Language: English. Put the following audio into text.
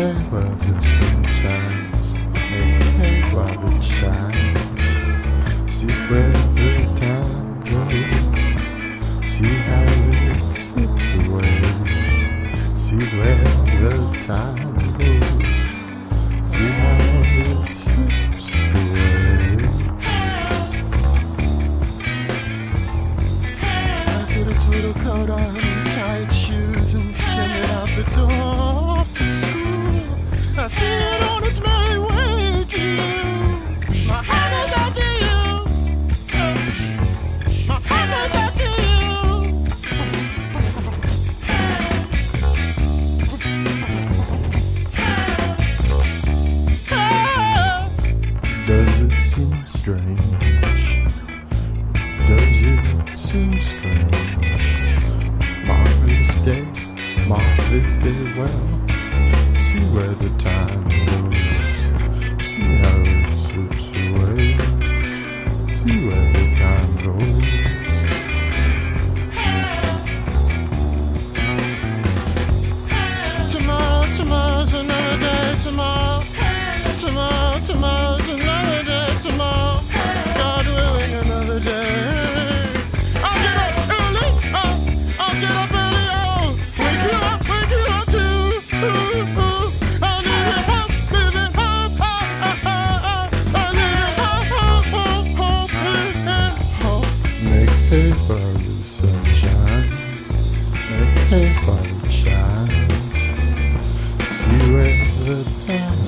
hey, the sun shines hey, hey, while it shines see where the time goes see how it slips away see where the time goes see how it slips away hey, hey, hey, little coat on. seems strange marvelous day marvelous day well see where the time Hey, sunshine. Shines. See the.